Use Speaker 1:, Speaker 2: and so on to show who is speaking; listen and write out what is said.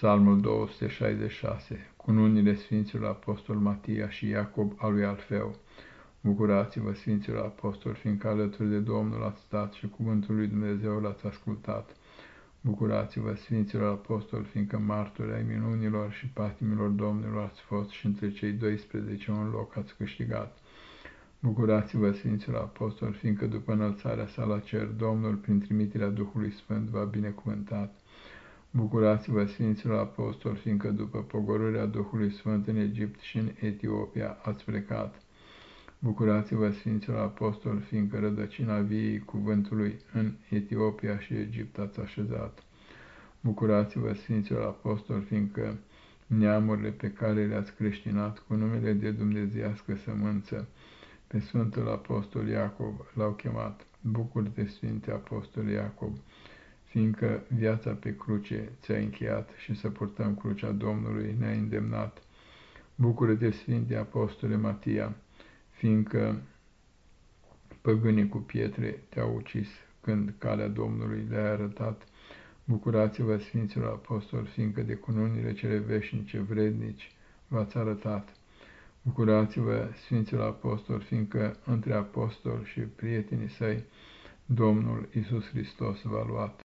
Speaker 1: Psalmul 266 Cununile Sfinților Apostol Matia și Iacob al lui Alfeu Bucurați-vă, Sfinților Apostol, fiindcă alături de Domnul ați stat și cuvântul lui Dumnezeu l-ați ascultat. Bucurați-vă, Sfinților Apostol, fiindcă martori ai minunilor și patimilor Domnilor ați fost și între cei 12 un loc ați câștigat. Bucurați-vă, Sfinților Apostol, fiindcă după înălțarea sa la cer, Domnul, prin trimiterea Duhului Sfânt, va binecuvântat. Bucurați-vă, Sfinților Apostoli, fiindcă după pogorârea Duhului Sfânt în Egipt și în Etiopia ați plecat. Bucurați-vă, Sfinților Apostoli, fiindcă rădăcina viei cuvântului în Etiopia și Egipt ați așezat. Bucurați-vă, Sfinților Apostoli, fiindcă neamurile pe care le-ați creștinat cu numele de dumnezeiască sămânță, pe Sfântul Apostol Iacob l-au chemat. Bucur-te, Sfinte Apostol Iacob, fiindcă viața pe cruce ți-a încheiat și să purtăm crucea Domnului ne-a îndemnat. Bucură-te, Sfinte Apostole Matia, fiindcă păgânii cu pietre te-au ucis când calea Domnului le-a arătat. Bucurați-vă, Sfinților Apostoli, fiindcă de cununile cele veșnice vrednici v-ați arătat. Bucurați-vă, Sfinților Apostoli, fiindcă între apostoli și prietenii săi Domnul Isus Hristos v-a luat.